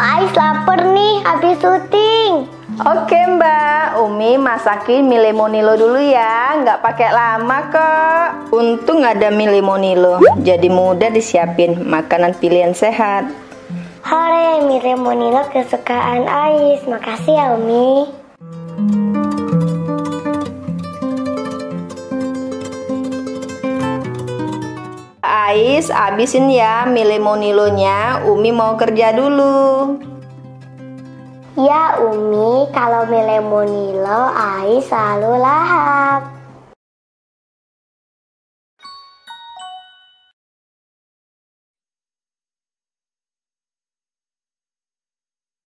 lapar nih habis syuting. Oke mbak, Umi masakin mie lemonilo dulu ya, nggak pakai lama kok. Untung ada mie lemonilo, jadi mudah disiapin makanan pilihan sehat. Hore, mie lemonilo kesukaan Ais. Makasih ya Umi. Ais, abisin ya mie lemonilonya, Umi mau kerja dulu. Ya Umi, kalau mie lemonilo Ais selalu lahap.